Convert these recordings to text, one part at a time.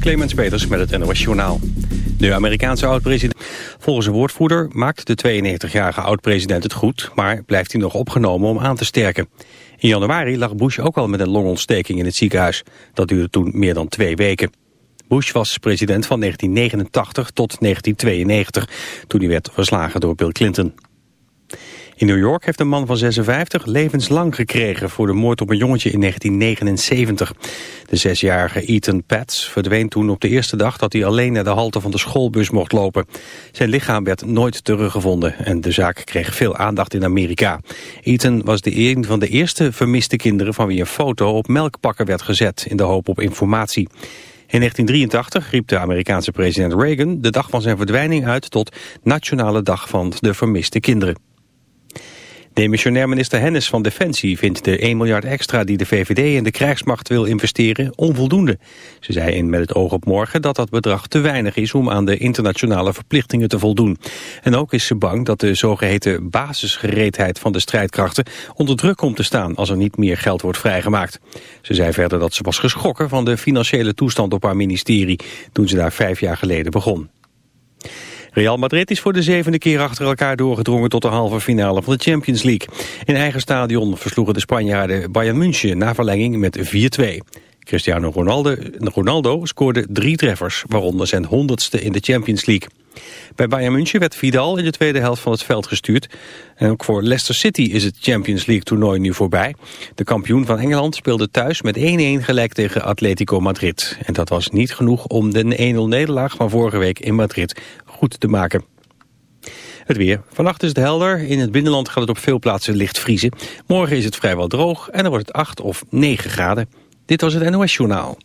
Clemens Peters met het NOS Journaal. De Amerikaanse oud-president... Volgens een woordvoerder maakt de 92-jarige oud-president het goed... maar blijft hij nog opgenomen om aan te sterken. In januari lag Bush ook al met een longontsteking in het ziekenhuis. Dat duurde toen meer dan twee weken. Bush was president van 1989 tot 1992, toen hij werd verslagen door Bill Clinton. In New York heeft een man van 56 levenslang gekregen voor de moord op een jongetje in 1979. De zesjarige Ethan Pats verdween toen op de eerste dag dat hij alleen naar de halte van de schoolbus mocht lopen. Zijn lichaam werd nooit teruggevonden en de zaak kreeg veel aandacht in Amerika. Ethan was de een van de eerste vermiste kinderen van wie een foto op melkpakken werd gezet in de hoop op informatie. In 1983 riep de Amerikaanse president Reagan de dag van zijn verdwijning uit tot Nationale Dag van de Vermiste Kinderen. Demissionair minister Hennis van Defensie vindt de 1 miljard extra die de VVD in de krijgsmacht wil investeren onvoldoende. Ze zei in Met het oog op morgen dat dat bedrag te weinig is om aan de internationale verplichtingen te voldoen. En ook is ze bang dat de zogeheten basisgereedheid van de strijdkrachten onder druk komt te staan als er niet meer geld wordt vrijgemaakt. Ze zei verder dat ze was geschrokken van de financiële toestand op haar ministerie toen ze daar vijf jaar geleden begon. Real Madrid is voor de zevende keer achter elkaar doorgedrongen tot de halve finale van de Champions League. In eigen stadion versloegen de Spanjaarden Bayern München na verlenging met 4-2. Cristiano Ronaldo, Ronaldo scoorde drie treffers, waaronder zijn honderdste in de Champions League. Bij Bayern München werd Vidal in de tweede helft van het veld gestuurd. En ook voor Leicester City is het Champions League toernooi nu voorbij. De kampioen van Engeland speelde thuis met 1-1 gelijk tegen Atletico Madrid. En dat was niet genoeg om de 1-0 nederlaag van vorige week in Madrid goed te maken. Het weer. Vannacht is het helder. In het binnenland gaat het op veel plaatsen licht vriezen. Morgen is het vrijwel droog en dan wordt het 8 of 9 graden. Dit was het NOS Journaal.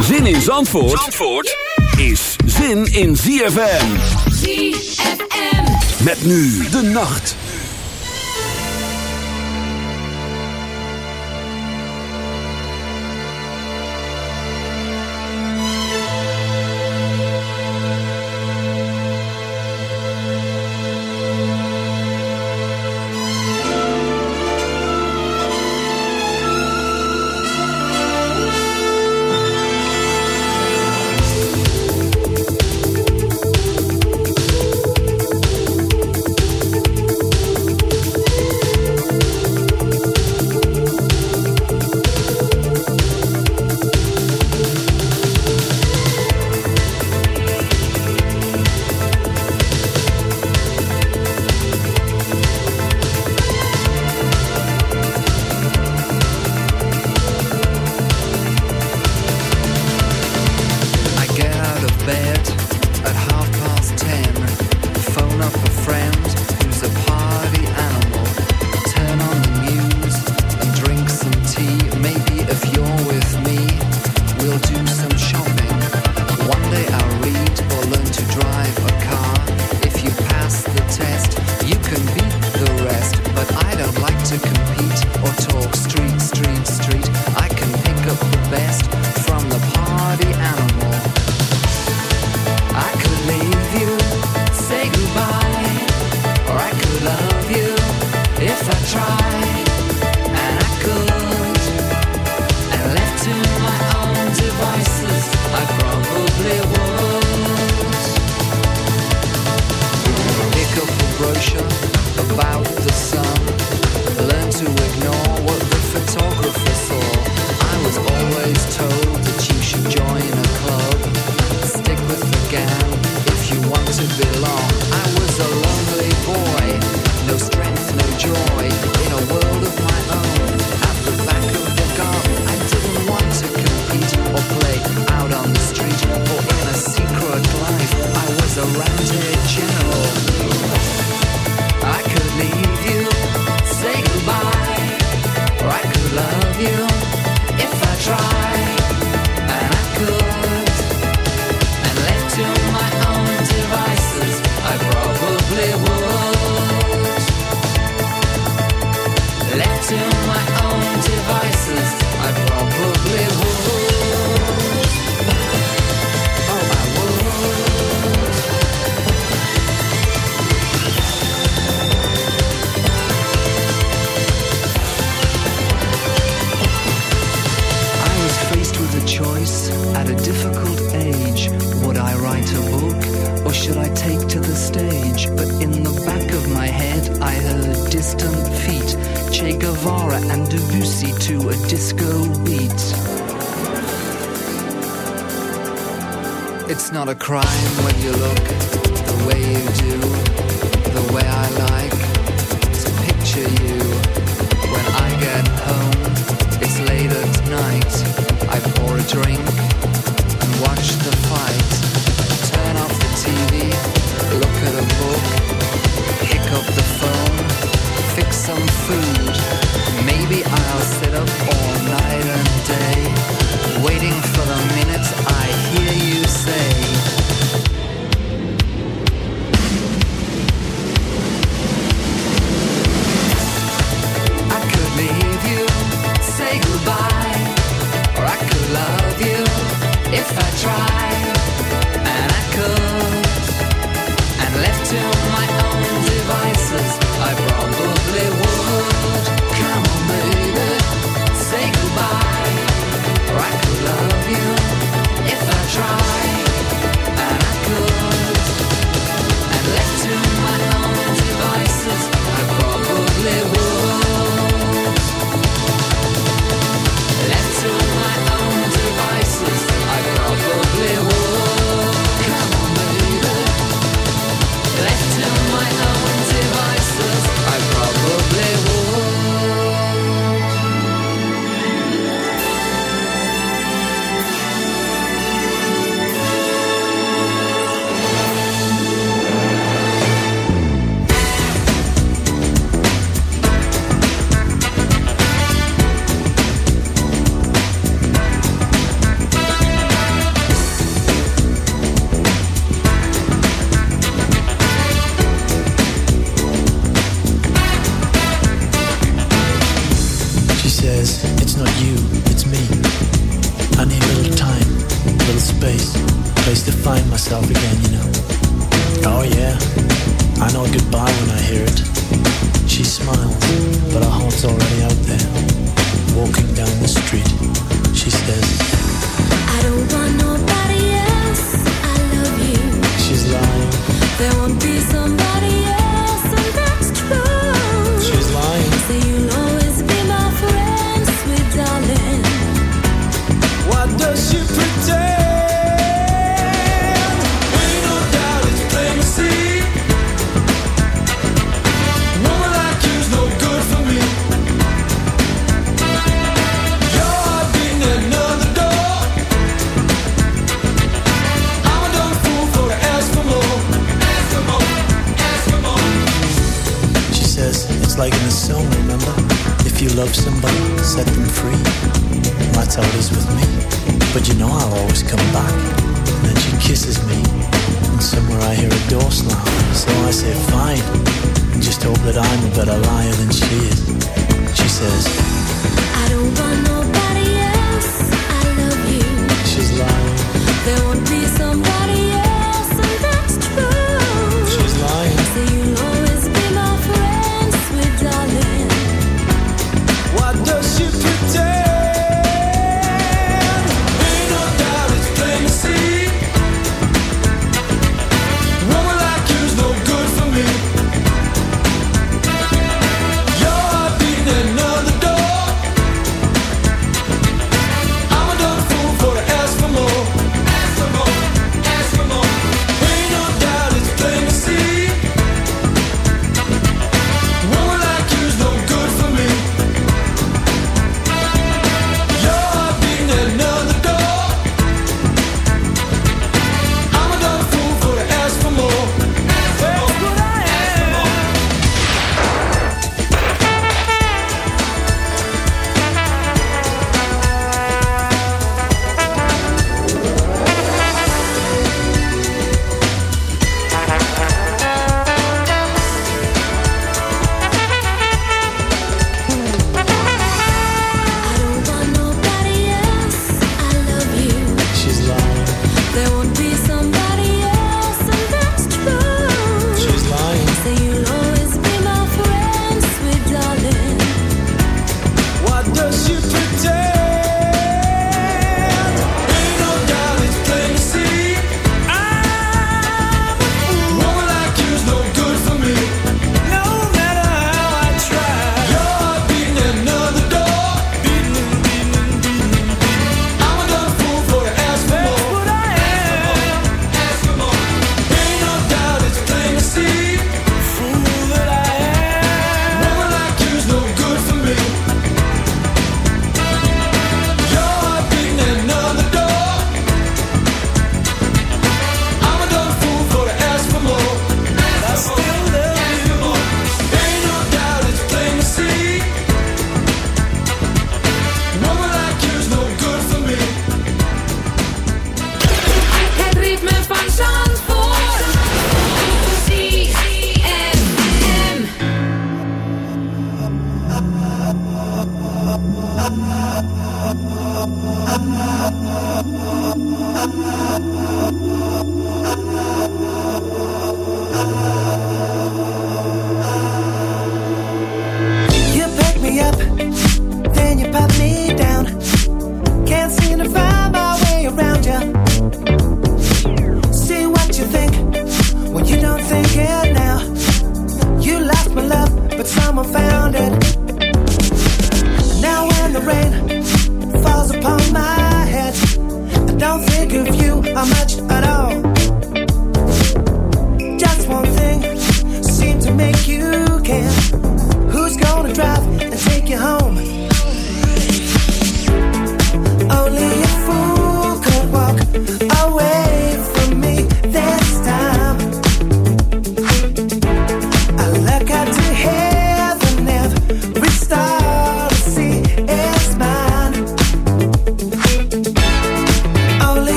Zin in Zandvoort, Zandvoort is zin in ZFM. ZFM. Met nu de nacht. Some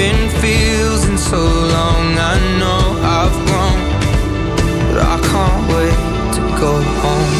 haven't feels in so long. I know I've grown, but I can't wait to go home.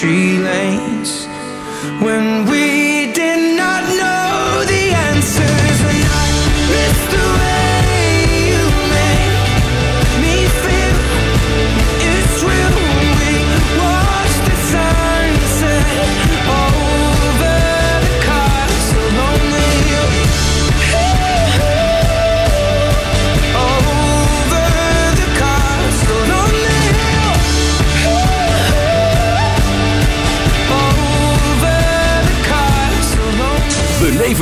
country lanes when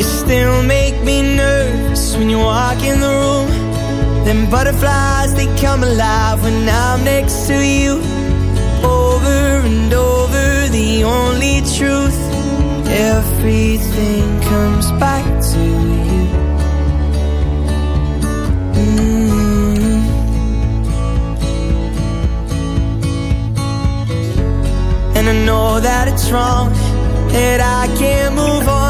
You still make me nervous when you walk in the room. Them butterflies, they come alive when I'm next to you. Over and over, the only truth. Everything comes back to you. Mm. And I know that it's wrong, that I can't move on,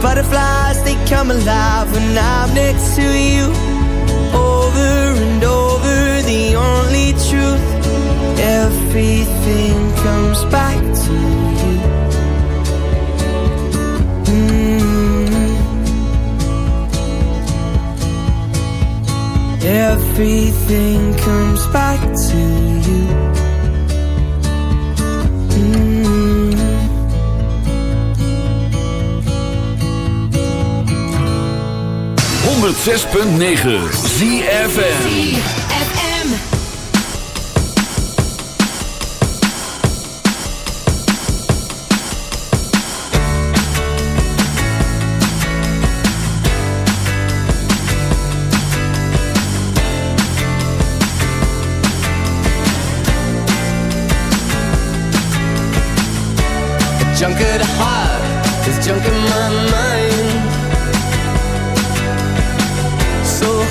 Butterflies, they come alive when I'm next to you. Over and over, the only truth. Everything comes back to you. Mm. Everything comes back to you. 106.9 ZFM. Junk at heart, there's junk in my mind.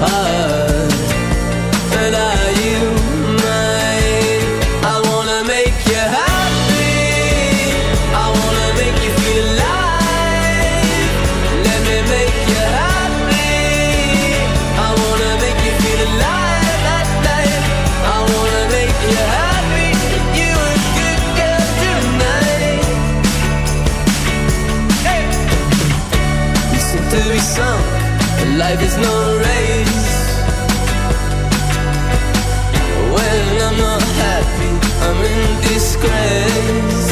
heart. Disgrace.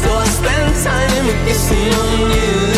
So I spend time kissing on you.